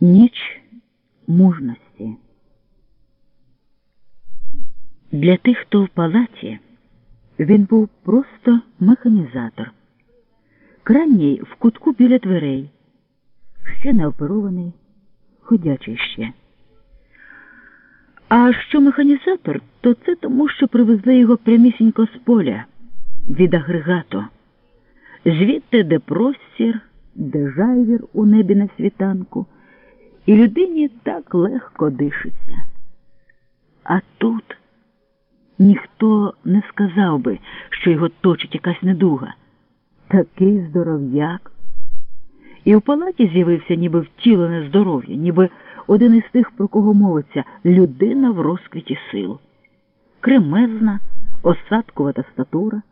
Ніч мужності. Для тих, хто в палаті, він був просто механізатор. Крайній в кутку біля дверей, ще не оперований, ходячий ще. А що механізатор, то це тому, що привезли його прямісінько з поля від агрегату, звідти де простір, де жайвір у небі на світанку, і людині так легко дишиться. А тут ніхто не сказав би, що його точить якась недуга. Такий здоров'як. І в палаті з'явився ніби втілене здоров'я, ніби один із тих, про кого мовиться, людина в розквіті сил. Кремезна, осадкувата статура,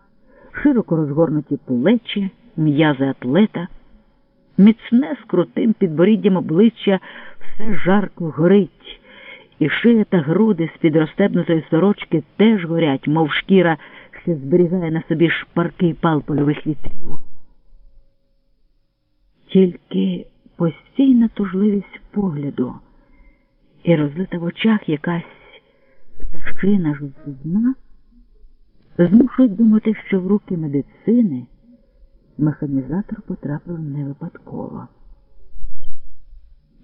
широко розгорнуті плечі, м'язи атлета, міцне з крутим підборіддям обличчя все жарко горить, і шия та груди з-під розстебнутої сорочки теж горять, мов шкіра, що зберігає на собі шпаркий пал польових вітрів. Тільки постійна тужливість погляду і розлита в очах якась пташина жовтизна змушують думати, що в руки медицини механізатор потрапив не випадково.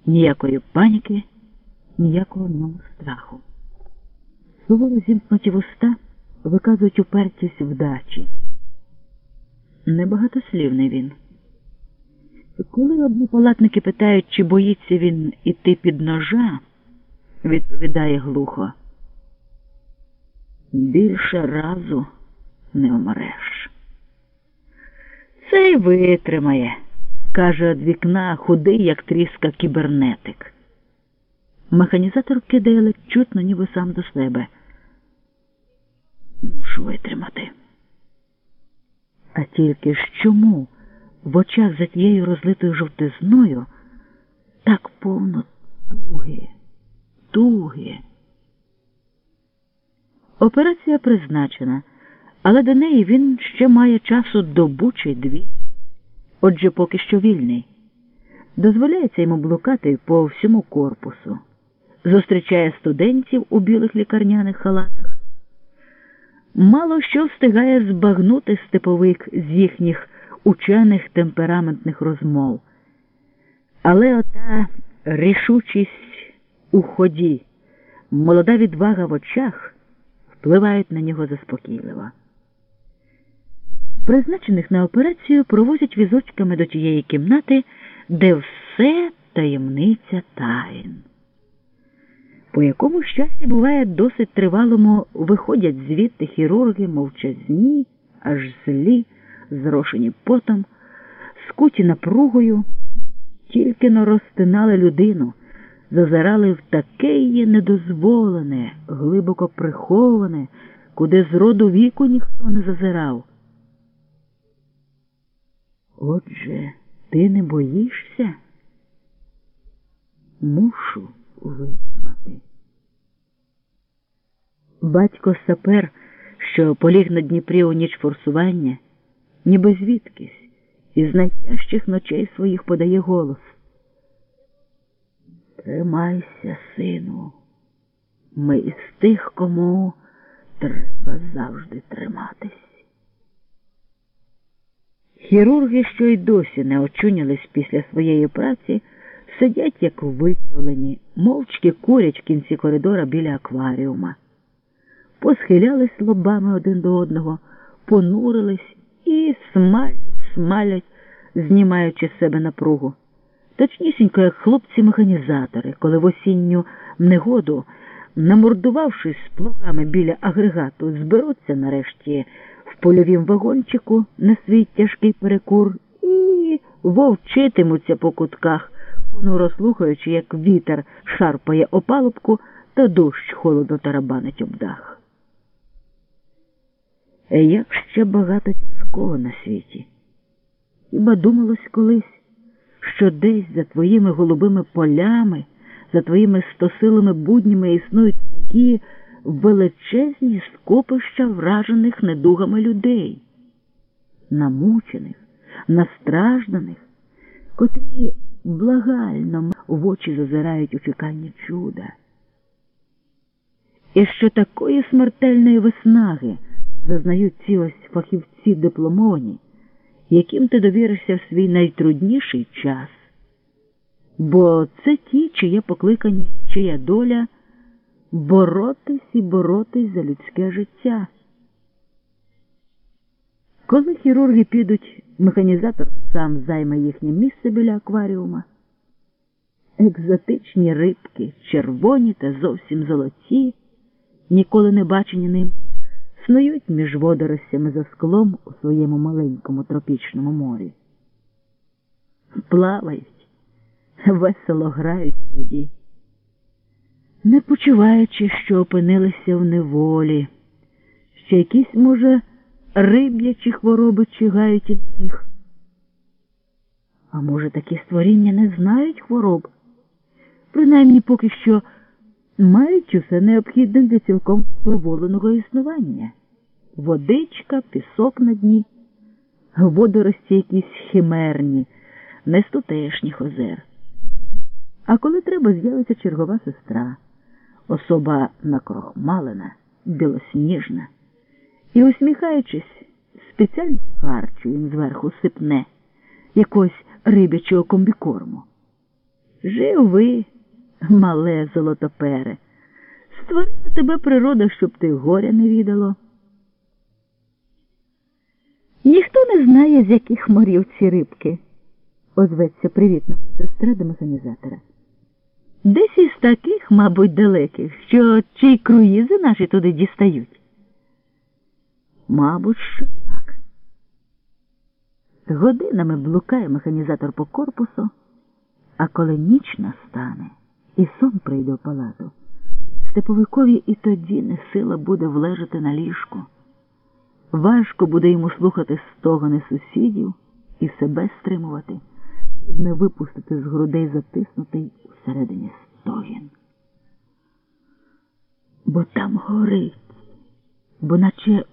Ніякої паніки, ніякого в ньому страху. Суворо зімкнуті вуста виказують упертість вдачі. Небагатослівний він. Коли однопалатники питають, чи боїться він іти під ножа, відповідає глухо. Більше разу не вмреш. Це й витримає, каже од вікна худий, як тріска кібернетик. Механізатор кидає ледь чутно, ніби сам до себе. Мушу витримати. А тільки ж чому в очах за тією розлитою жовтизною так повно туги, туги? Операція призначена, але до неї він ще має часу добу чи дві. Отже, поки що вільний. Дозволяється йому блукати по всьому корпусу, зустрічає студентів у білих лікарняних халатах. Мало що встигає збагнути степовик з їхніх учених темпераментних розмов. Але ота рішучість у ході, молода відвага в очах впливають на нього заспокійливо. Призначених на операцію провозять візочками до тієї кімнати, де все таємниця таїн. По якому щасті буває досить тривалому, виходять звідти хірурги мовчазні, аж злі, зрошені потом, скуті напругою, тільки но розтинали людину, зазирали в таке її недозволене, глибоко приховане, куди з роду віку ніхто не зазирав. Отже, ти не боїшся? Мушу визнати. Батько сапер, що поліг на Дніпрі у ніч форсування, ніби звідкись, із найтяжчих ночей своїх подає голос. Тримайся, сину, ми із тих, кому треба завжди триматись. Хірурги, що й досі не очунялись після своєї праці, сидять, як витяглені, мовчки курять в кінці коридора біля акваріума. Посхилялись лобами один до одного, понурились і смалять, смалять, знімаючи з себе напругу. Точнісінько, як хлопці-механізатори, коли в осінню негоду, намордувавшись з плугами біля агрегату, зберуться нарешті польовім вагончику на свій тяжкий перекур і вовчитимуться по кутках, понуро слухаючи, як вітер шарпає опалубку та дощ холодно тарабанить об дах. Як ще багато тяжкого на світі. Хіба думалось колись, що десь за твоїми голубими полями, за твоїми стосилими буднями існують такі величезні скопища вражених недугами людей, намучених, настражданих, котрі благально в очі зазирають у чеканні чуда. І що такої смертельної виснаги зазнають ці ось фахівці дипломовані, яким ти довіришся в свій найтрудніший час. Бо це ті, чиє покликання, чия доля боротись і боротись за людське життя. Коли хірурги підуть, механізатор сам займе їхнє місце біля акваріума. Екзотичні рибки, червоні та зовсім золоті, ніколи не бачені ним, снують між водоростями за склом у своєму маленькому тропічному морі. Плавають, весело грають в воді, не почуваючи, що опинилися в неволі, що якісь, може, риб'ячі хвороби чигають із них. А може, такі створіння не знають хвороб, принаймні поки що мають усе необхідне для цілком проволеного існування водичка, пісок на дні, водорості якісь химерні, не з тутешніх озер. А коли треба, з'явиться чергова сестра, особа накрохмалена, білосніжна, і, усміхаючись, спеціально харчу їм зверху сипне якогось рибячого комбікорму. Жив ви, мале золотопере, створила тебе природа, щоб ти горя не відало. Ніхто не знає, з яких морів ці рибки, озветься привітно сестра до механізатора. Десь із таких, мабуть, далеких, що чи й круїзи наші туди дістають. Мабуть, що так. Годинами блукає механізатор по корпусу, а коли ніч настане і сон прийде в палату, Степовикові і тоді не сила буде влежати на ліжку. Важко буде йому слухати стогони сусідів і себе стримувати, щоб не випустити з грудей затиснутий усередині стогін. Бо там горить, бо наче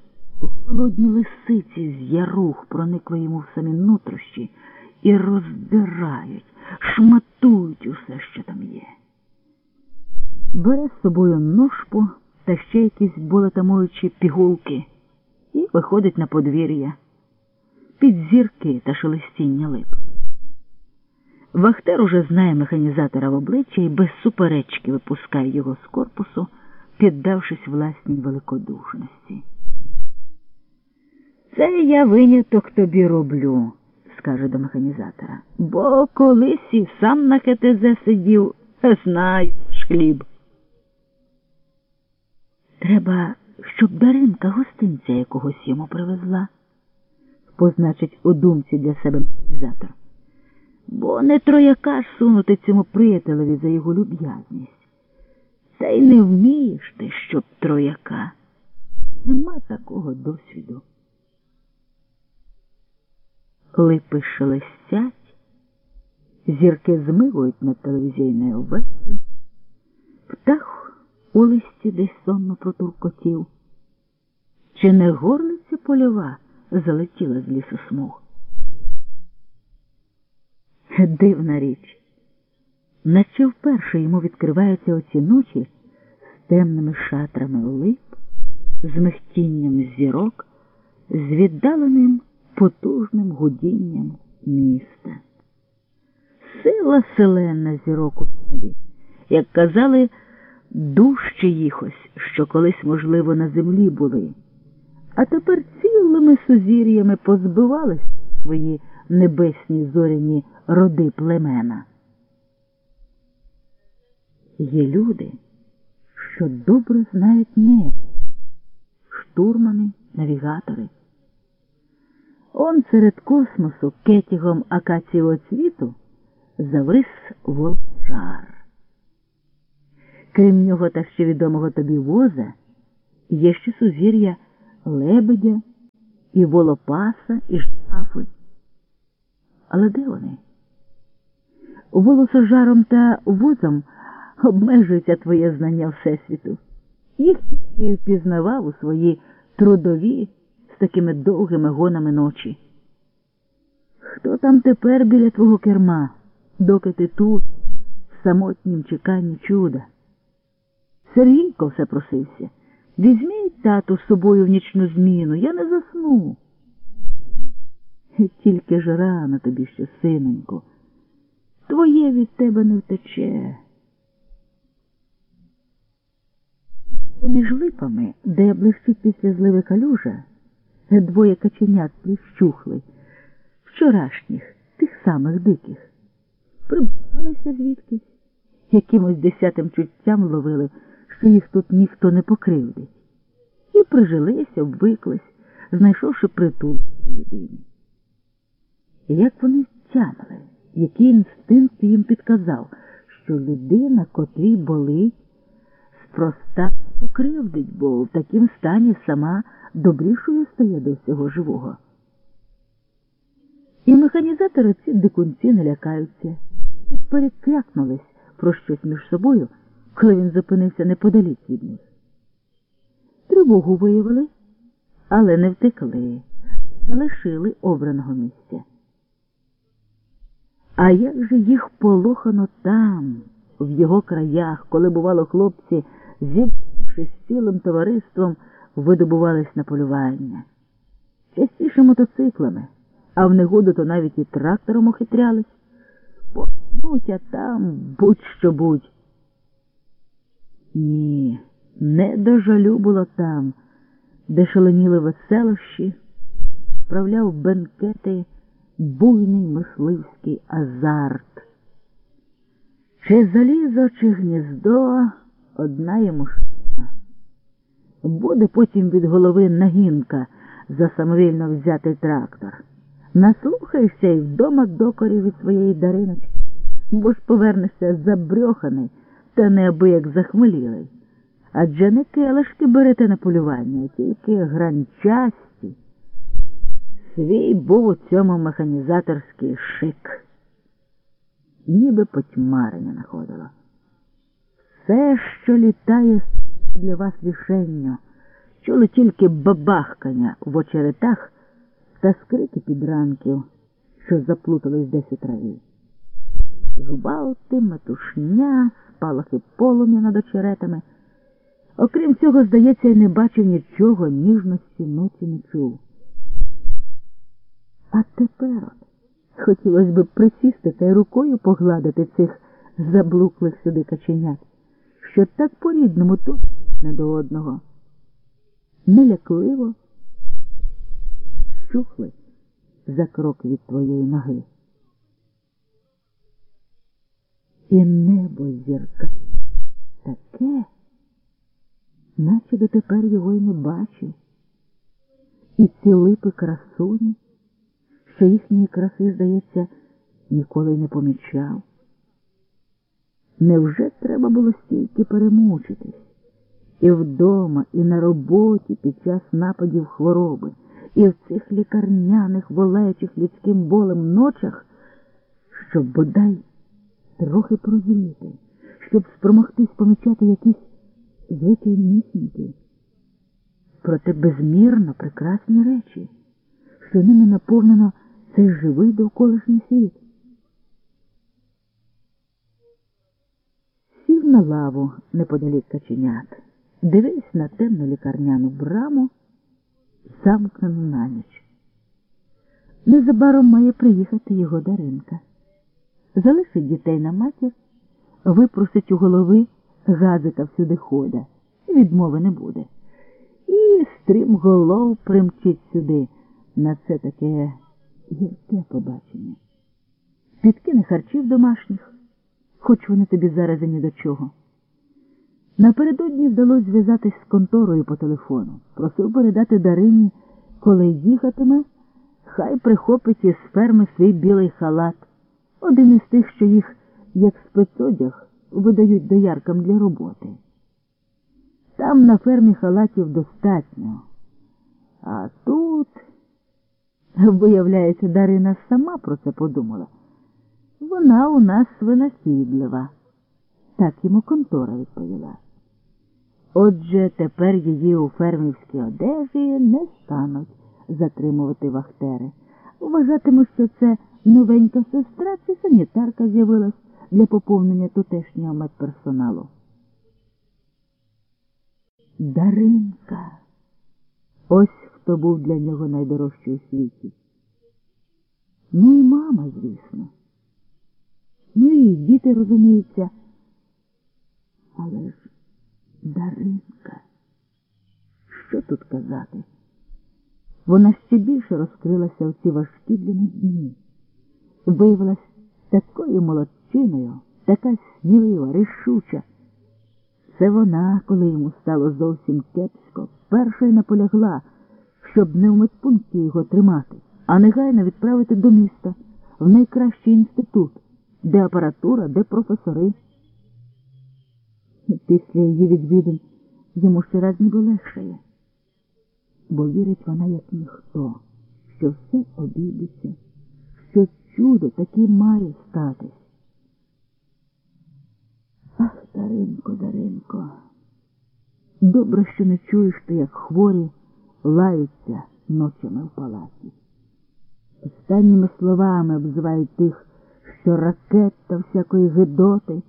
голодні лисиці з ярух проникли йому в самі нутрощі і роздирають, шматують усе, що там є. Бере з собою ножпу та ще якісь болетамуючі пігулки і виходить на подвір'я під зірки та шелестіння лип. Вахтер уже знає механізатора в обличчя і без суперечки випускає його з корпусу, піддавшись власній великодушності. Це я виняток тобі роблю, скаже до механізатора, бо колись і сам на ХТЗ сидів, знаєш хліб. Треба, щоб Даринка гостинця якогось йому привезла, позначить у думці для себе механізатор. Бо не трояка ж сунути цьому приятелеві за його люб'язність. Та й не вмієш ти, щоб трояка. Нема такого досвіду. Липи шелестять, зірки змивують над телевізійною весню, птах у листі десь сонно протуркотів. Чи не горлиця польова залетіла з лісу смуг? Дивна річ, наче вперше йому відкриваються оці ночі з темними шатрами лип, з михтінням зірок, з віддаленим потужним гудінням міста. Сила селена зірок у небі, як казали, дужче їх ось, що колись, можливо, на землі були, а тепер цілими сузір'ями позбивались свої небесні зоряні роди племена. Є люди, що добре знають небо, штурмани, навігатори. Он серед космосу кетігом акацієвого цвіту завис волчар. Крім нього та ще відомого тобі воза, є ще сузір'я лебедя і волопаса, і жафи. Але де вони? Волосожаром та возом обмежується твоє знання Всесвіту. Їх ти впізнавав у свої трудові з такими довгими гонами ночі. Хто там тепер біля твого керма, доки ти тут, в самотнім чеканні чуда. Сергійко все просився. Візьміть тату з собою в нічну зміну, я не засну. Тільки ж рано тобі ще, синенько, твоє від тебе не втече. Поміж липами, де блищить після зливи калюжа, двоє каченят пліщухли, вчорашніх, тих самих диких, прибралися звідкись, якимось десятим чуттям ловили, що їх тут ніхто не покривдить, і прижилися, обвиклись, знайшовши притул людині. Як вони тямили, який інстинкт їм підказав, що людина, котрій болить, спроста покривдить, бо в такім стані сама добрішою стає до всього живого. І механізатори ці дикунці не лякаються і перекрякнулись про щось між собою, коли він зупинився неподалік від них. Тривогу виявили, але не втекли, залишили обраного місця. А як же їх полохано там, в його краях, коли, бувало, хлопці, зібравшись з цілим товариством, видобувались на полювання. Частіше мотоциклами, а в негоду то навіть і трактором ухитрялись. Потнуть, а там будь-що будь. Ні, не до жалю було там, де шаленіли веселощі, справляв бенкети буйний мисливський азарт. Чи залізо, чи гніздо одна йому шина. Буде потім від голови нагінка за самовільно взятий трактор. Наслухаєшся і вдома докорів від своєї дариночки, бо ж повернешся забрьоханий та неабияк захмелілий. Адже не келишки берете на полювання, тільки гранчасті. Свій був у цьому механізаторський шик. Ніби потьмарення находило. Все, що літає для вас рішення, чули тільки бабахкання в очеретах та скрики підранків, що заплутались десь у траві. Гвалти, метушня, спалахи полум'я над очеретами. Окрім цього, здається, й не бачив нічого, ніжності ночі не чув. А тепер от хотілося б присісти та й рукою погладити цих заблуклих сюди каченят, що так по-рідному тут не до одного. Нелякливо щухли за крок від твоєї ноги. І небо зірка таке, наче дотепер його й не бачив, і ці липи красуні що їхньої краси, здається, ніколи не помічав. Невже треба було стільки перемучитись? І вдома, і на роботі під час нападів хвороби, і в цих лікарняних, волечих людським болем ночах, щоб бодай трохи прозріти, щоб спромогтись помічати якісь звичайнісінькі, проте безмірно прекрасні речі, що ними наповнено цей живий довколишній світ. Сів на лаву неподалік каченят, дивись на темну лікарняну браму, замкнену на ніч. Незабаром має приїхати його Даринка. Залишить дітей на матір, випросить у голови газика всюди хода, відмови не буде. І стрім голов примчить сюди на це таке гірке побачення. Підкине харчів домашніх, хоч вони тобі зараз і ні до чого. Напередодні вдалося зв'язатись з конторою по телефону. Просив передати Дарині, коли їхатиме, хай прихопить із ферми свій білий халат, один із тих, що їх, як спецодяг, видають дояркам для роботи. Там на фермі халатів достатньо. А тут. Виявляється, Дарина сама про це подумала. Вона у нас винахідлива. Так йому контора відповіла. Отже, тепер її у фермівській одежі не стануть затримувати вахтери. Вважатимуть, що це новенька сестра чи санітарка з'явилась для поповнення тутешнього медперсоналу. Даринка. Ось хто був для нього найдорожчий у світі. Ну і мама, звісно. Ну і діти розуміються. Але ж Даринка, що тут казати? Вона ще більше розкрилася в ці важкі для них дні. Виявилась такою молодчиною, така смілива, рішуча. Це вона, коли йому стало зовсім кепсько, першою наполягла, щоб не в медпункті його тримати, а негайно відправити до міста, в найкращий інститут, де апаратура, де професори. Після її відвідин йому ще раз ніби легшає, бо вірить вона, як ніхто, що все обійдеться, що чудо таки має статись. Ах, Даринко, Даринко, добре, що не чуєш ти, як хворі лаються ночами в палаті. Останніми словами обзивають тих, що ракет та всякої гидоти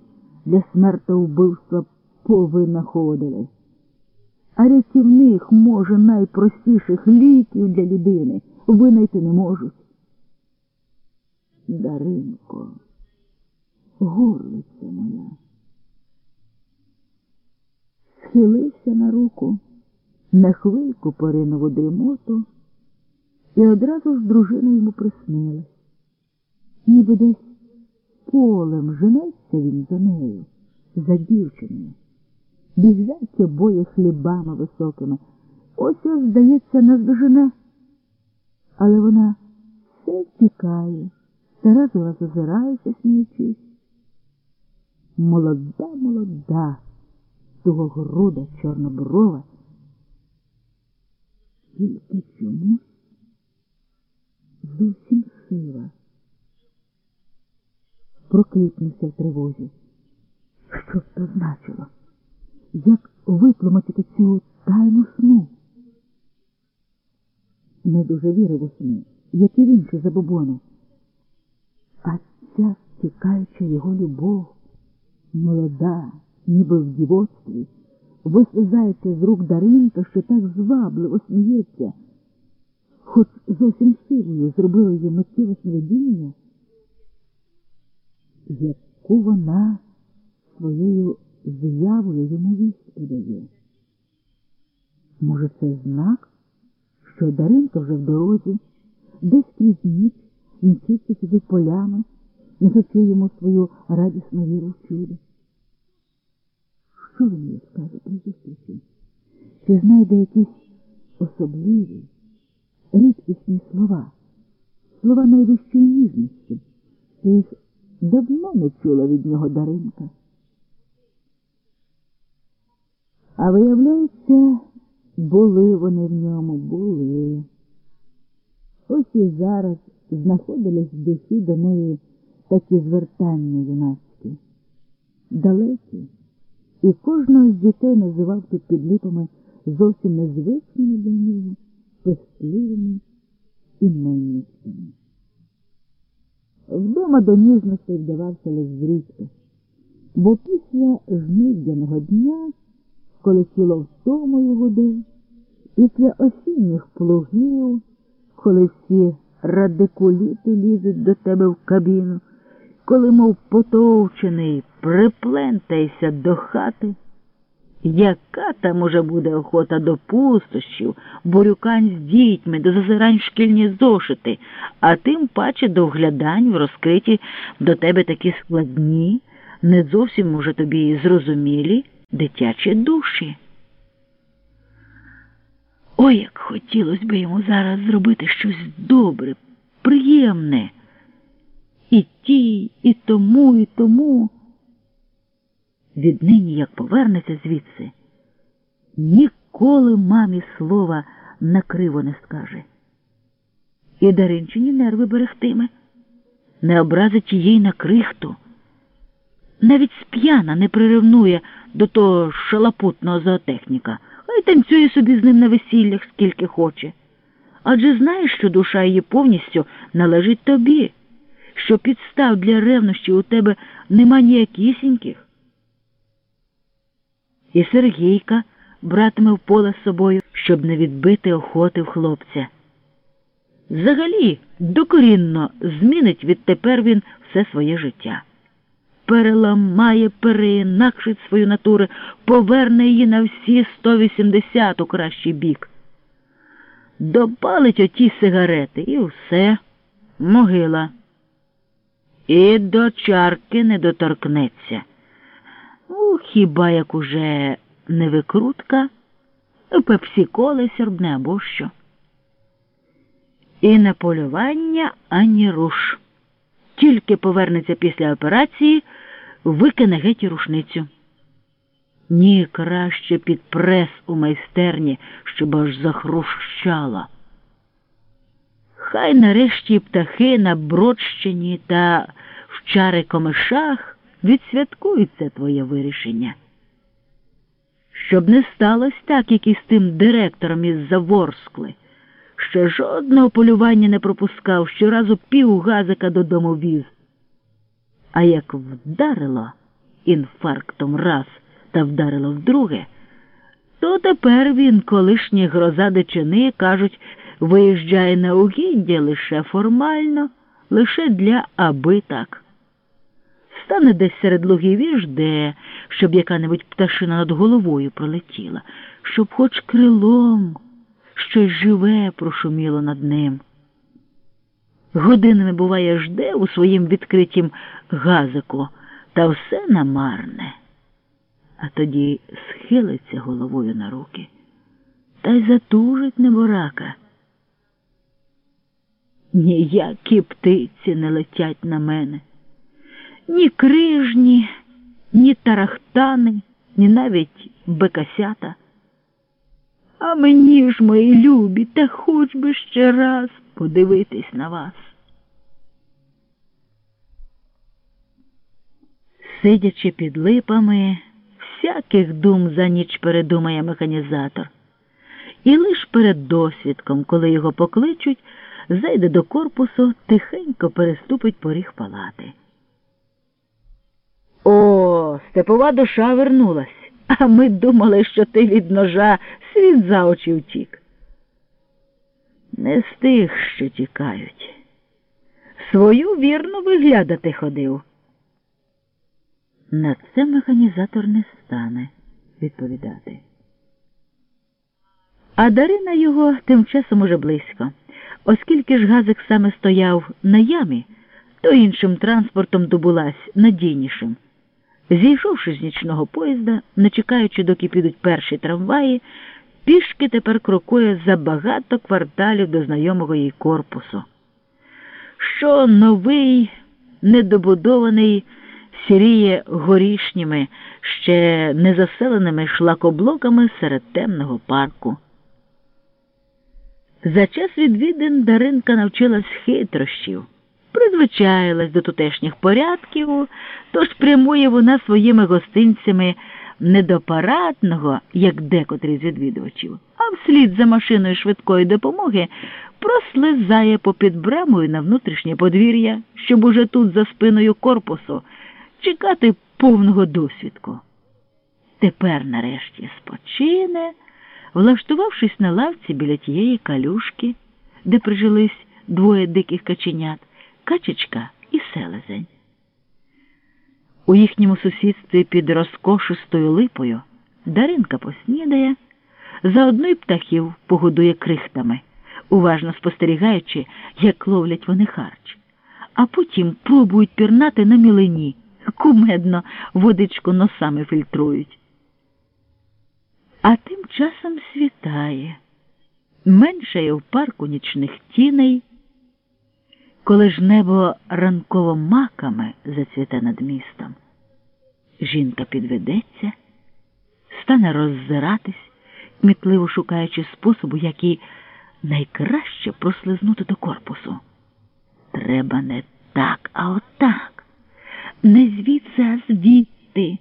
для смертовбивства повинаходили. А рятівних, може, найпростіших ліків для людини винайти не можуть. Даринко, горлиця моя. Схилився на руку, на хвильку поринув у дрімоту, і одразу ж дружина йому приснилась. Ніби десь полем женеться він за нею, за дівчиною. Біжать обоє хлібами високими. Ось ось, здається, наздожене. Але вона все втікає, та раз у раз озирається, сміючись. Молода, молода, тугогруда, чорноброва. Тільки чомусь зовсім сива. Прокликнувся в тривозі. Що б то значило? Як витлумачити цю тайну сну? Не дуже вірив у сни, як і в інші забобони. А ця втікаюча його любов, молода, ніби в дівоцтві, вислизається з рук Даринка, що так звабливо сміється, хоч зовсім силою зробила її миттєве сновидіння, яку вона своєю з'явою йому вість подає. Може, це знак, що Даринка вже в дорозі, десь крізь ніч мчиться сюди полями, несучи йому свою радісну віру в чудо. Що він їй скаже при зустрічі? Чи знайде якісь особливі, рідкісні слова, слова найвищої ніжності, їх давно не чула від нього Даринка. А виявляється, були вони в ньому, були. Ось і зараз знаходились в душі до неї такі звертання юнацькі, далекі, і кожного з дітей називав тут підлипами зовсім незвичними для нього, пестливими іменницями. Вдома до ніжностей вдавався лише зрідка, бо після жнив'яного дня коли тіло втомою гуде, після осінніх плугів, коли всі радикуліти лізуть до тебе в кабіну, коли, мов потовчений, приплентаєшся до хати, яка там може буде охота до пустощів, бурюкань з дітьми, до зазирань в шкільні зошити, а тим паче до вглядань в розкриті до тебе такі складні, не зовсім може тобі зрозумілі дитячі душі. Ой, як хотілося б йому зараз зробити щось добре, приємне. І тій, і тому, і тому. Віднині, як повернеться звідси, ніколи мамі слова накриво не скаже. І Даринчині нерви берегтиме, не образить її на крихту навіть сп'яна не приревнує до того шалапутного зоотехніка, хай танцює собі з ним на весіллях скільки хоче. Адже знаєш, що душа її повністю належить тобі, що підстав для ревнощі у тебе нема ніякісіньких. І Сергійка братиме в поле з собою, щоб не відбити охоти в хлопця. Взагалі, докорінно змінить відтепер він все своє життя. Переламає, переінакшить свою натуру, поверне її на всі 180 у кращий бік. Допалить оті сигарети і все, могила. І до чарки не доторкнеться. Ну, хіба як уже не викрутка, пепсі-коли сьорбне або що. І на полювання ані руш. Тільки повернеться після операції, викине геть рушницю. Ні, краще під прес у майстерні, щоб аж захрущала. Хай нарешті птахи на Бродщині та в чари комишах відсвяткують це твоє вирішення. Щоб не сталося так, як і з тим директором із Заворскли, що жодного полювання не пропускав, щоразу пів газика додому віз. А як вдарило інфарктом раз та вдарило вдруге, то тепер він, колишній гроза дичини, кажуть, виїжджає на угіддя лише формально, лише для аби так. Стане десь серед лугів і жде, щоб яка-небудь пташина над головою пролетіла, щоб хоч крилом щось живе прошуміло над ним. Годинами, буває, жде у своїм відкритім газику, та все намарне, а тоді схилиться головою на руки та й затужить неборака. Ніякі птиці не летять на мене, ні крижні, ні тарахтани, ні навіть бекасята. А мені ж, мої любі, та хоч би ще раз подивитись на вас. Сидячи під липами, всяких дум за ніч передумає механізатор. І лиш перед досвідком, коли його покличуть, зайде до корпусу, тихенько переступить поріг палати. Степова душа вернулась, а ми думали, що ти від ножа світ за очі втік. Не з тих, що тікають. Свою вірно виглядати ходив. На це механізатор не стане відповідати. А Дарина його тим часом уже близько. Оскільки ж газик саме стояв на ямі, то іншим транспортом добулась надійнішим. Зійшовши з нічного поїзда, не чекаючи, доки підуть перші трамваї, пішки тепер крокує за багато кварталів до знайомого їй корпусу. Що новий, недобудований сіріє горішніми, ще незаселеними шлакоблоками серед темного парку. За час відвідин Даринка навчилась хитрощів, призвичаїлась до тутешніх порядків, тож прямує вона своїми гостинцями не до парадного, як декотрі з відвідувачів, а вслід за машиною швидкої допомоги прослизає попід брамою на внутрішнє подвір'я, щоб уже тут за спиною корпусу чекати повного досвідку. Тепер нарешті спочине влаштувавшись на лавці біля тієї калюшки, де прижились двоє диких каченят, качечка і селезень. У їхньому сусідстві під розкошистою липою Даринка поснідає, заодно й птахів погодує крихтами, уважно спостерігаючи, як ловлять вони харч, а потім пробують пірнати на мілині, кумедно водичку носами фільтрують. А тим часом світає, меншає в парку нічних тіней, коли ж небо ранково маками зацвіте над містом. Жінка підведеться, стане роззиратись, кмітливо шукаючи способу, який найкраще прослизнути до корпусу. Треба не так, а отак, не звідси, а звідти.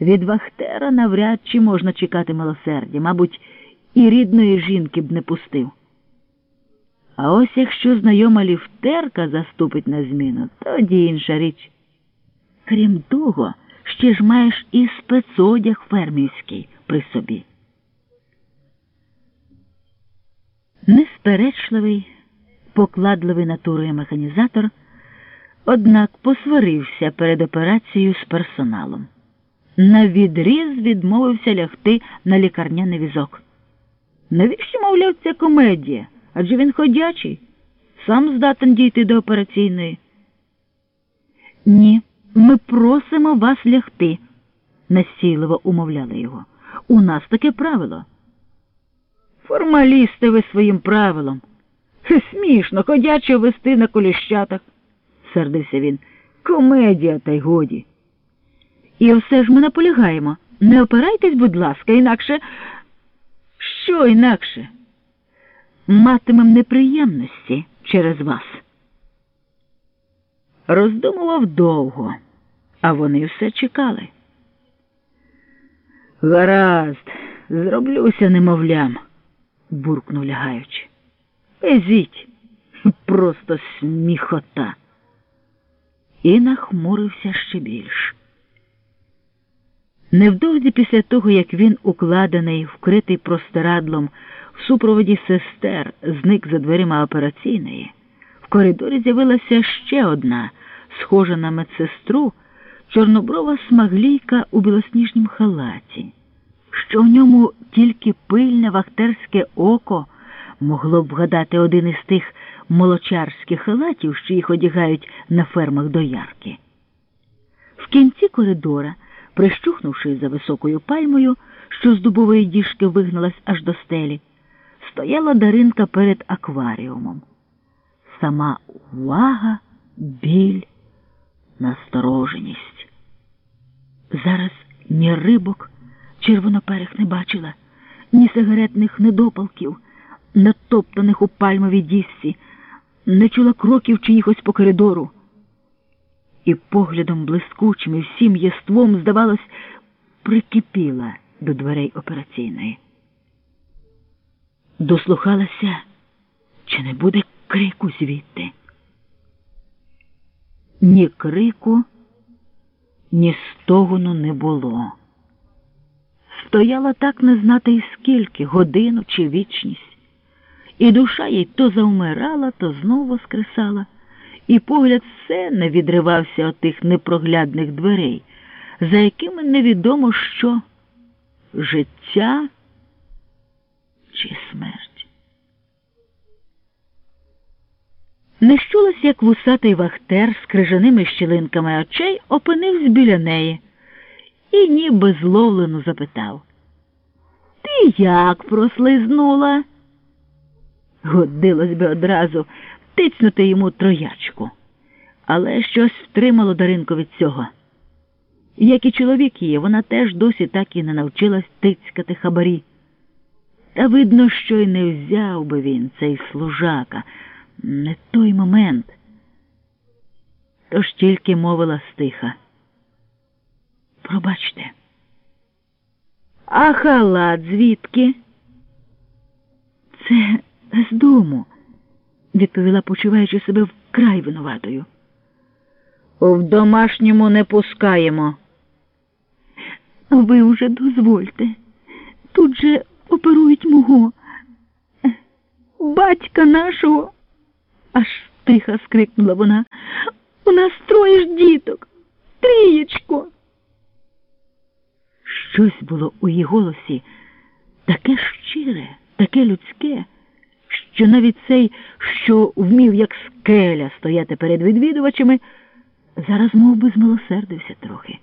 Від Вахтера навряд чи можна чекати милосердя, мабуть, і рідної жінки б не пустив. А ось якщо знайома ліфтерка заступить на зміну, тоді інша річ. Крім того, ще ж маєш і спецодяг фермівський при собі. Несперечливий, покладливий натурою механізатор, однак посварився перед операцією з персоналом. На відріз відмовився лягти на лікарняний візок. Навіщо, мовляв, ця комедія? Адже він ходячий, сам здатен дійти до операційної. Ні, ми просимо вас лягти, настійливо умовляли його. У нас таке правило. Формалісти ви своїм правилом. Смішно, ходяче вести на коліщатах, сердився він. Комедія, та й годі. І все ж ми наполягаємо. Не опирайтесь, будь ласка, інакше. Що інакше? Матимем неприємності через вас. Роздумував довго, а вони все чекали. Гаразд, зроблюся немовлям, буркнув лягаючи. Езіть, просто сміхота. І нахмурився ще більш. Невдовзі після того, як він, укладений, вкритий простирадлом, в супроводі сестер, зник за дверима операційної, в коридорі з'явилася ще одна, схожа на медсестру, чорноброва смаглійка у білосніжнім халаті, що в ньому тільки пильне вахтерське око могло б вгадати один із тих молочарських халатів, що їх одягають на фермах доярки. В кінці коридора прищухнувши за високою пальмою, що з дубової діжки вигналась аж до стелі, стояла Даринка перед акваріумом. Сама увага, біль, настороженість. Зараз ні рибок червоноперих не бачила, ні сигаретних недопалків, натоптаних у пальмовій дісці, не чула кроків чиїхось по коридору і поглядом блискучим і всім єством, здавалось, прикипіла до дверей операційної. Дослухалася, чи не буде крику звідти. Ні крику, ні стогону не було. Стояла так не знати і скільки, годину чи вічність, і душа їй то завмирала, то знову воскресала і погляд все не відривався від тих непроглядних дверей, за якими невідомо що життя чи смерть. Не щулось, як вусатий вахтер з крижаними щілинками очей опинився біля неї і ніби зловлено запитав Ти як прослизнула? Годилось би одразу тицнути йому троячку. Але щось втримало Даринку від цього. Як і чоловік її, вона теж досі так і не навчилась тицькати хабарі. Та видно, що й не взяв би він цей служака, не той момент. Тож тільки мовила стиха. Пробачте. А халат звідки? Це з дому відповіла, почуваючи себе вкрай винуватою. В домашньому не пускаємо. Ви уже дозвольте. Тут же оперують мого батька нашого, аж тихо скрикнула вона. У нас троє ж діток. Трієчко. Щось було у її голосі таке щире, таке людське що навіть цей, що вмів, як скеля, стояти перед відвідувачами, зараз мов би, змилосердився трохи.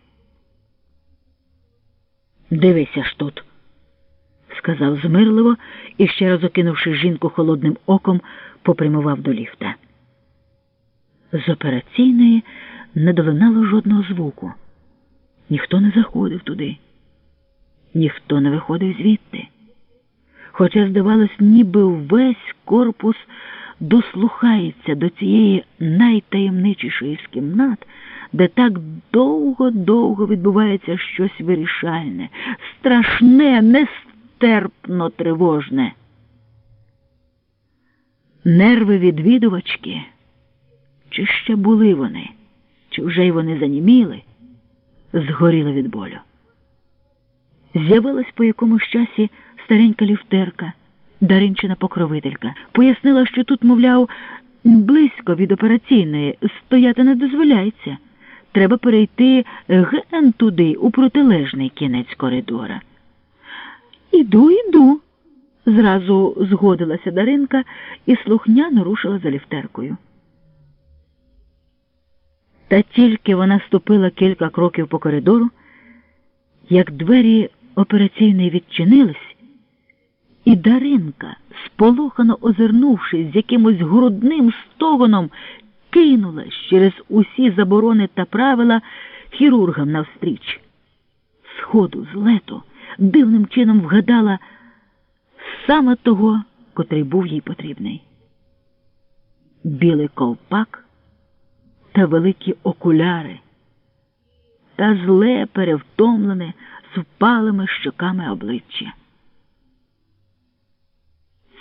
Дивися ж тут, сказав змирливо і, ще раз окинувши жінку холодним оком, попрямував до ліфта. З операційної не долинало жодного звуку. Ніхто не заходив туди, ніхто не виходив звідти хоча, здавалось, ніби весь корпус дослухається до цієї найтаємничішої з кімнат, де так довго-довго відбувається щось вирішальне, страшне, нестерпно тривожне. Нерви відвідувачки, чи ще були вони, чи вже й вони заніміли? згоріла від болю. З'явилась по якомусь часі старенька ліфтерка, даринчина покровителька, пояснила, що тут, мовляв, близько від операційної стояти не дозволяється. Треба перейти ген туди, у протилежний кінець коридора. Іду, іду, зразу згодилася Даринка і слухняно рушила за ліфтеркою. Та тільки вона ступила кілька кроків по коридору, як двері операційної відчинились, і Даринка, сполохано озирнувшись з якимось грудним стогоном, кинулась через усі заборони та правила хірургам навстріч. Сходу, з лету, дивним чином вгадала саме того, котрий був їй потрібний. Білий ковпак та великі окуляри, та зле перевтомлене з впалими щоками обличчя.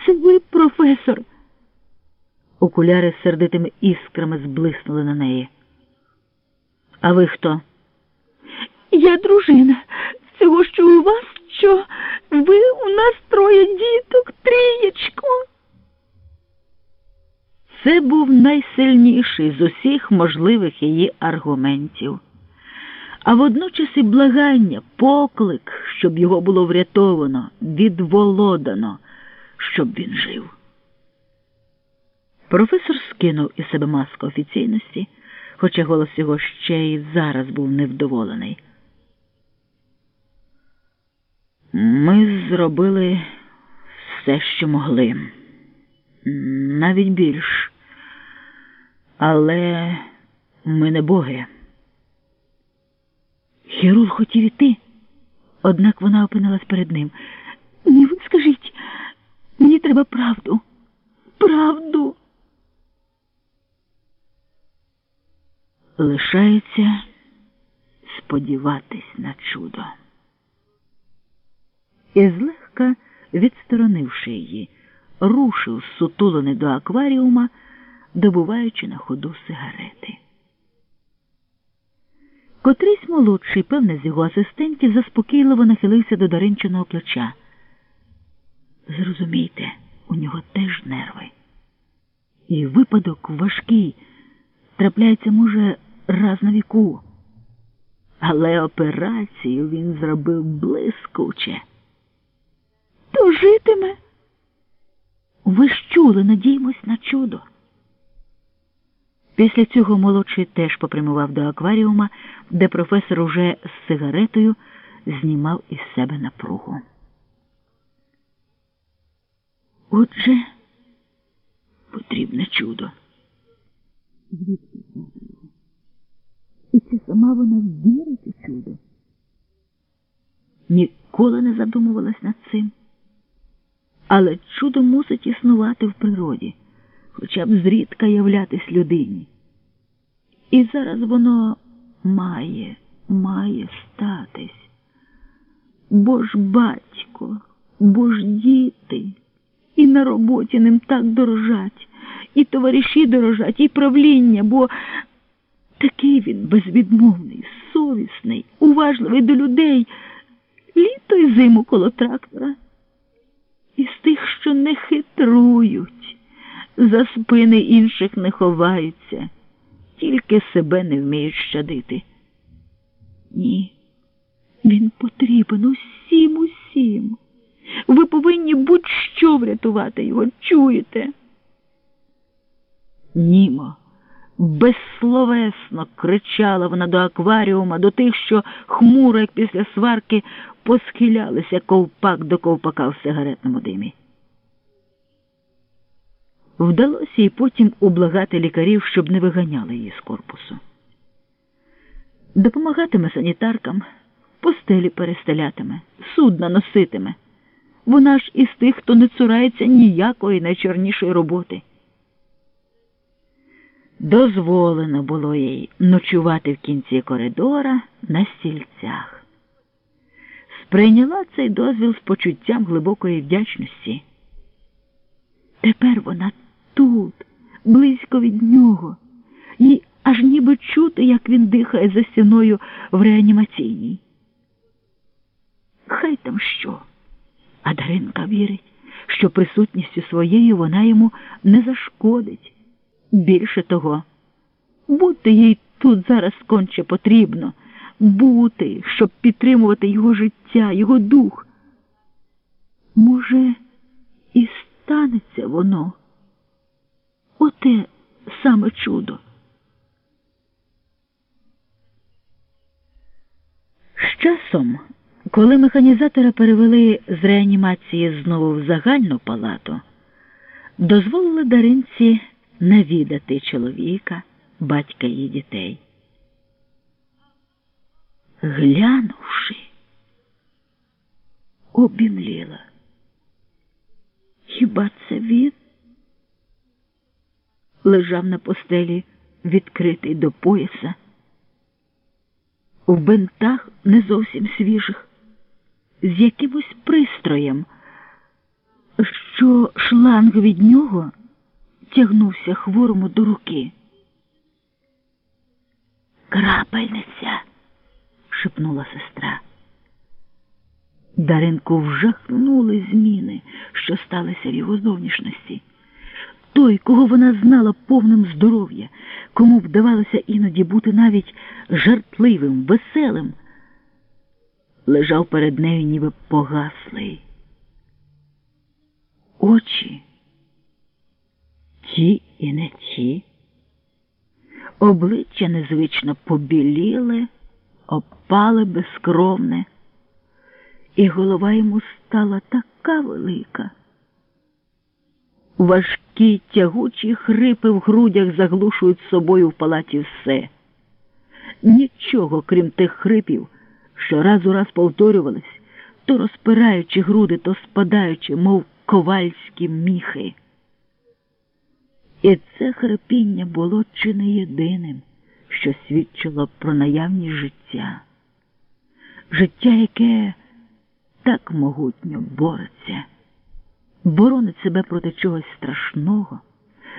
Це ви, професор. Окуляри з сердитими іскрами зблиснули на неї. А ви хто? Я дружина. Всього, що у вас, що ви у нас троє діток, трієчко. Це був найсильніший з усіх можливих її аргументів. А водночас і благання, поклик, щоб його було врятовано, відволодано, щоб він жив. Професор скинув із себе маску офіційності, хоча голос його ще й зараз був невдоволений. Ми зробили все, що могли, навіть більш, але ми не боги. Хірург хотів іти, однак вона опинилась перед ним. Ні, ви скажіть, мені треба правду. Правду. Лишається сподіватись на чудо. І злегка відсторонивши її, рушив сутулений до акваріума, добуваючи на ходу сигарети. Котрийсь молодший, певне, з його асистентів, заспокійливо нахилився до даринчиного плеча. Зрозумійте, у нього теж нерви. І випадок важкий, трапляється, може, раз на віку. Але операцію він зробив блискуче. Житиме. Ви ж чули, надіємось на чудо. Після цього молодший теж попрямував до акваріума, де професор уже з сигаретою знімав із себе напругу. Отже, потрібне чудо. І чи сама вона вірить у чудо? Ніколи не задумувалась над цим. Але чудо мусить існувати в природі, хоча б зрідка являтись людині. І зараз воно має, має статись. Бо ж батько, бо ж діти, і на роботі ним так дорожать, і товариші дорожать, і правління, бо такий він безвідмовний, совісний, уважливий до людей, літо й зиму коло трактора. Із тих, що не хитрують, за спини інших не ховаються, тільки себе не вміють щадити. Ні, він потрібен усім, усім. Ви повинні будь-що врятувати його, чуєте? Німо, безсловесно кричала вона до акваріума, до тих, що хмуро, як після сварки, посхилялися ковпак до ковпака в сигаретному димі. Вдалося їй потім ублагати лікарів, щоб не виганяли її з корпусу. Допомагатиме санітаркам, постелі перестелятиме, судна носитиме. Вона ж із тих, хто не цурається ніякої найчорнішої роботи. Дозволено було їй ночувати в кінці коридора на стільцях. Сприйняла цей дозвіл з почуттям глибокої вдячності. Тепер вона тут, близько від нього, їй аж ніби чути, як він дихає за стіною в реанімаційній. Хай там що. А Даринка вірить, що присутністю своєю вона йому не зашкодить. Більше того, бути їй тут зараз конче потрібно, бути, щоб підтримувати його життя, його дух. Може, і станеться воно. Оте саме чудо. З часом, коли механізатора перевели з реанімації знову в загальну палату, дозволили Даринці навідати чоловіка, батька її дітей. Глянувши, обімліла. Хіба це він? Лежав на постелі, відкритий до пояса, в бинтах не зовсім свіжих, з якимось пристроєм, що шланг від нього тягнувся хворому до руки. Крапельниця, шепнула сестра. Даринку вжахнули зміни, що сталися в його зовнішності. Той, кого вона знала повним здоров'я, кому вдавалося іноді бути навіть жартливим, веселим, лежав перед нею ніби погаслий. Очі ті і не ті, обличчя незвично побіліли, опали безкровне і голова йому стала така велика. Важкі тягучі хрипи в грудях заглушують собою в палаті все. Нічого, крім тих хрипів, що раз у раз повторювались, то розпираючи груди, то спадаючи, мов ковальські міхи. І це хрипіння було чи не єдиним, що свідчило про наявність життя, життя, яке так могутньо бореться, боронить себе проти чогось страшного,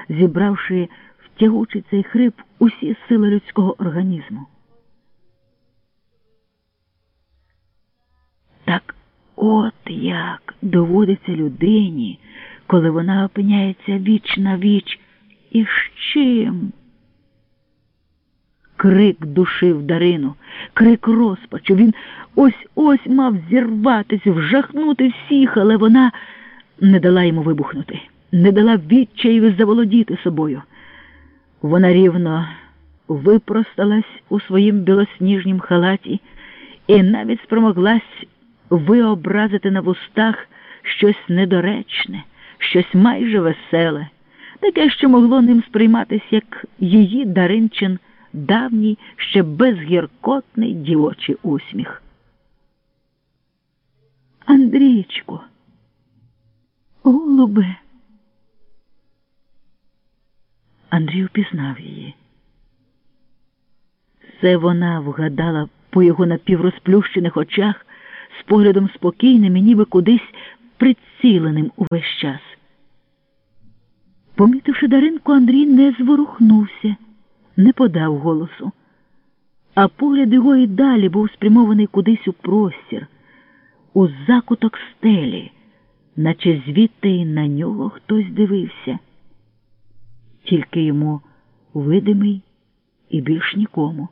зібравши в тягучий цей хрип усі сили людського організму. Так от як доводиться людині, коли вона опиняється віч на віч із чим? Крик душив Дарину, крик розпачу. Він ось ось мав зірватися, вжахнути всіх, але вона не дала йому вибухнути, не дала відчаю заволодіти собою. Вона рівно випросталась у своїм білосніжнім халаті і навіть спромоглась виобразити на вустах щось недоречне, щось майже веселе, таке, що могло ним сприйматись як її Даринчин давній ще безгіркотний дівочий усміх. Андрійчко, голубе. Андрій упізнав її. Це вона вгадала по його напіврозплющених очах з поглядом спокійним і ніби кудись приціленим увесь час. Помітивши Даринку, Андрій не зворухнувся не подав голосу, а погляд його і далі був спрямований кудись у простір, у закуток стелі, наче звідти й на нього хтось дивився, тільки йому видимий і більш нікому.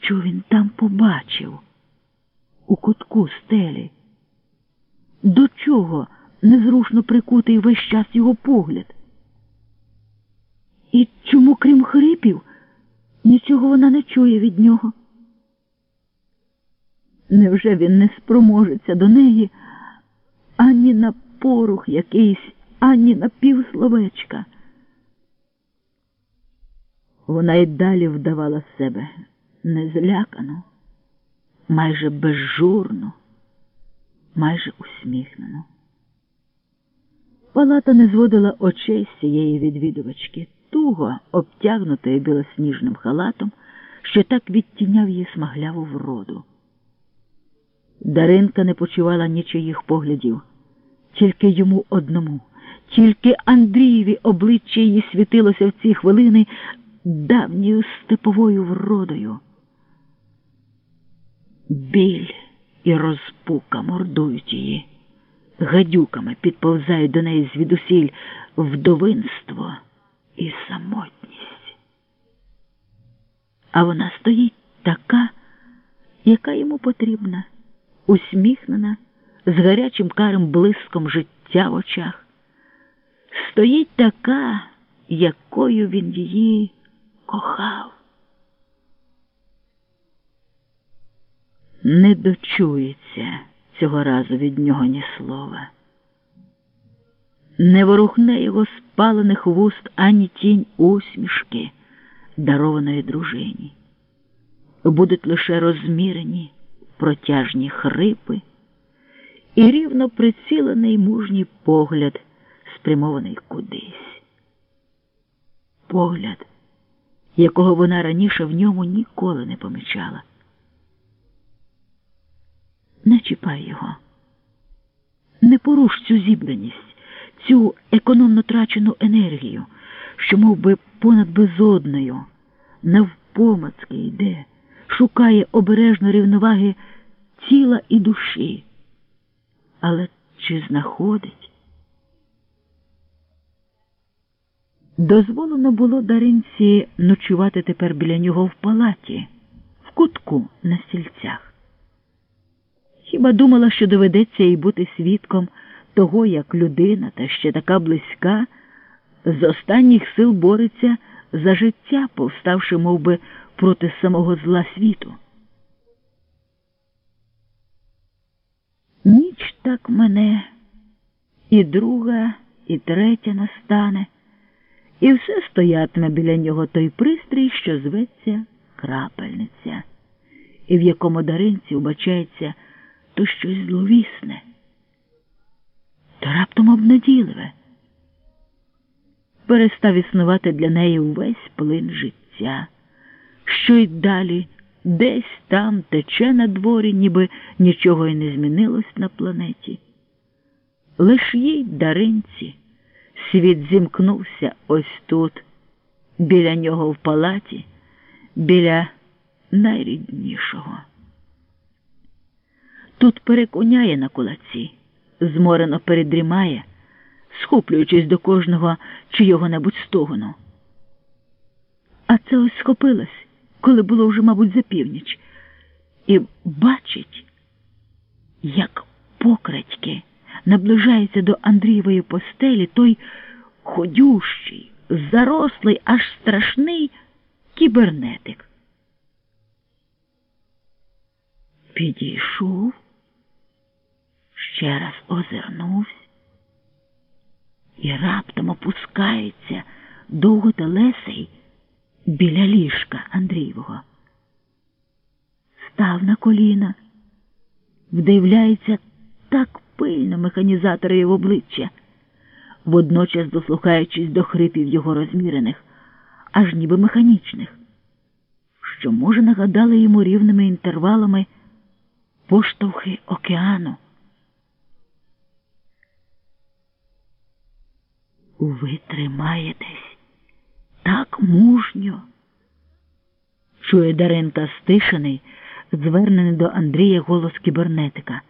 Що він там побачив у кутку стелі? До чого незрушно прикутий весь час його погляд? І чому, крім хрипів, нічого вона не чує від нього? Невже він не спроможеться до неї ані на порух якийсь, ані на півсловечка? Вона й далі вдавала себе незлякану, майже безжурну, майже усміхнену. Палата не зводила очей з цієї відвідувачки туго обтягнутою білосніжним халатом, що так відтіняв її смагляву вроду. Даринка не почувала нічиїх поглядів, тільки йому одному, Тільки Андрієві обличчя її світилося в ці хвилини давньою степовою вродою. Біль і розпука мордують її, гадюками підповзають до неї звідусіль вдовинство і самотність. А вона стоїть така, яка йому потрібна, усміхнена, з гарячим карим блиском життя в очах. Стоїть така, якою він її кохав. Не дочується цього разу від нього ні слова. Не ворухне його спалених вуст ані тінь усмішки, дарованої дружині. Будуть лише розмірені протяжні хрипи і рівно прицілений мужній погляд, спрямований кудись. Погляд, якого вона раніше в ньому ніколи не помічала. Не чіпай його, не поруш цю зібраність, цю економно трачену енергію, що мов би, понад безодною, навпомацки йде, шукає обережно рівноваги тіла і душі. Але чи знаходить? Дозволено було Даринці ночувати тепер біля нього в палаті, в кутку на стільцях. Хіба думала, що доведеться їй бути свідком того, як людина, та ще така близька, з останніх сил бореться за життя, повставши мов би, проти самого зла світу? Ніч так мене, і друга, і третя настане, і все стоятиме біля нього той пристрій, що зветься крапельниця, і в якому даринці вбачається то щось зловісне, то раптом обнадійливе. Перестав існувати для неї увесь плин життя, що й далі десь там тече на дворі, ніби нічого й не змінилось на планеті. Лиш їй даринці світ зімкнувся ось тут, біля нього в палаті, біля найріднішого. Тут перекуняє на кулаці, зморено передрімає, схоплюючись до кожного чийого небудь стогону. А це ось схопилась, коли було вже, мабуть, за північ, і бачить, як покрадьки наближається до Андрієвої постелі той ходющий, зарослий, аж страшний кібернетик. Підійшов, ще раз озирнувся і раптом опускається довго телесий біля ліжка Андрієвого. Став на коліна, вдивляється так пильно механізатора в обличчя, водночас дослухаючись до хрипів його розмірених, аж ніби механічних, що, може, нагадали йому рівними інтервалами поштовхи океану. Ви тримаєтесь так мужньо, чує Даринка стишений, звернений до Андрія голос кібернетика.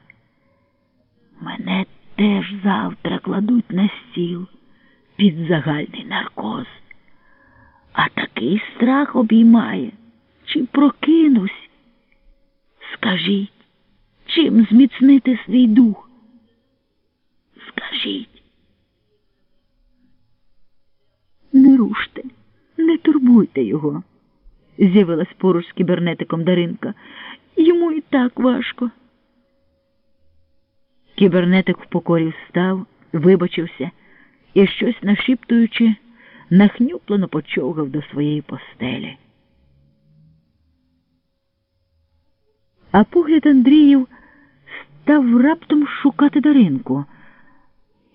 Мене теж завтра кладуть на стіл під загальний наркоз, а такий страх обіймає, чи прокинусь. Скажіть, чим зміцнити свій дух? Скажіть. Не руште, не турбуйте його, з'явилась поруч з кібернетиком Даринка. Йому і так важко. Кібернетик в покорі встав, вибачився і, щось нашіптуючи, нахнюплено почовгав до своєї постелі. А погляд Андріїв став раптом шукати Даринку.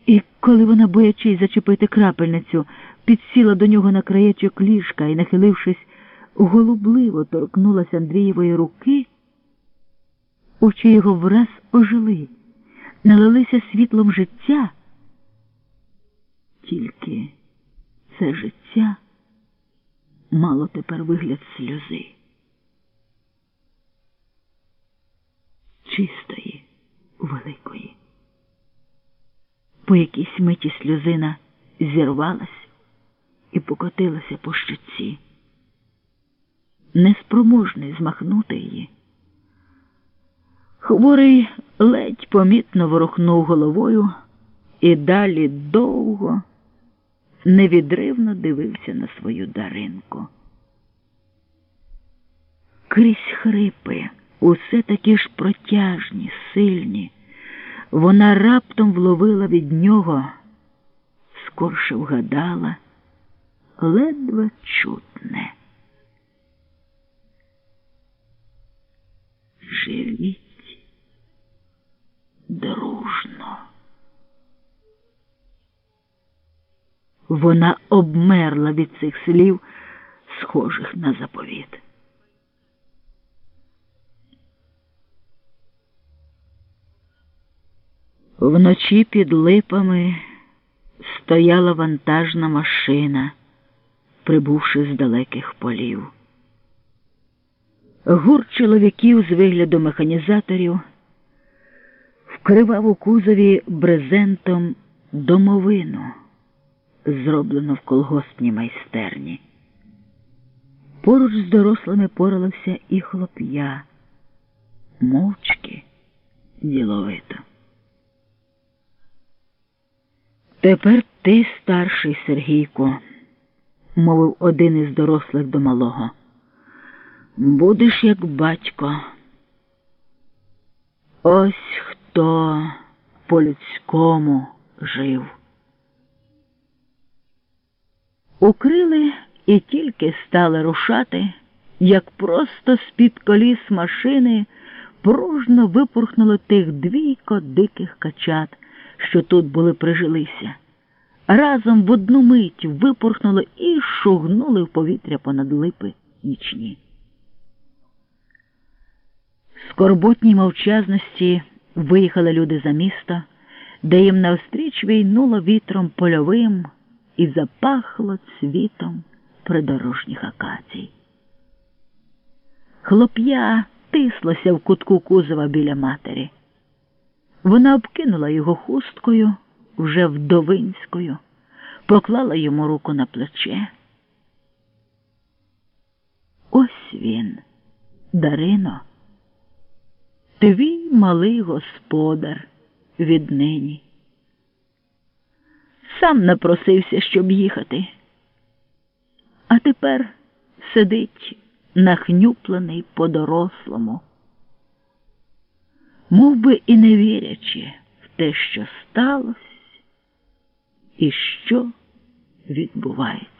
І коли вона, боячись зачепити крапельницю, підсіла до нього на краєчок ліжка і, нахилившись, голубливо торкнулася Андрієвої руки, очі його враз ожили, налилися світлом життя. Тільки це життя мало тепер вигляд сльози. Чистої, великої. По якійсь миті сльозина зірвалась і покотилася по щоці. Неспроможний змахнути її. Хворий ледь помітно ворухнув головою і далі довго, невідривно дивився на свою даринку. Крізь хрипи, усе такі ж протяжні, сильні, вона раптом вловила від нього, скорше вгадала, ледве чутне. Живіть дружно. Вона обмерла від цих слів, схожих на заповіт. Вночі під липами стояла вантажна машина, прибувши з далеких полів. Гур чоловіків з вигляду механізаторів вкривав у кузові брезентом домовину, зроблену в колгоспній майстерні. Поруч з дорослими порався і хлоп'я, мовчки, діловито. Тепер ти, старший Сергійко, мовив один із дорослих до малого. Будеш як батько. Ось хто по людському жив. Укрили і тільки стали рушати, як просто з-під коліс машини пружно випорхнуло тих двійко диких качат, що тут були прижилися. Разом в одну мить випорхнули і шугнули в повітря понад липи нічні скорботній мовчазності виїхали люди за місто, де їм навстріч війнуло вітром польовим і запахло цвітом придорожніх акацій. Хлоп'я тислося в кутку кузова біля матері. Вона обкинула його хусткою вже вдовинською, поклала йому руку на плече. Ось він, Дарино твій малий господар віднині. Сам напросився, щоб їхати, а тепер сидить нахнюплений по дорослому, мов би і не вірячи в те, що сталося і що відбувається.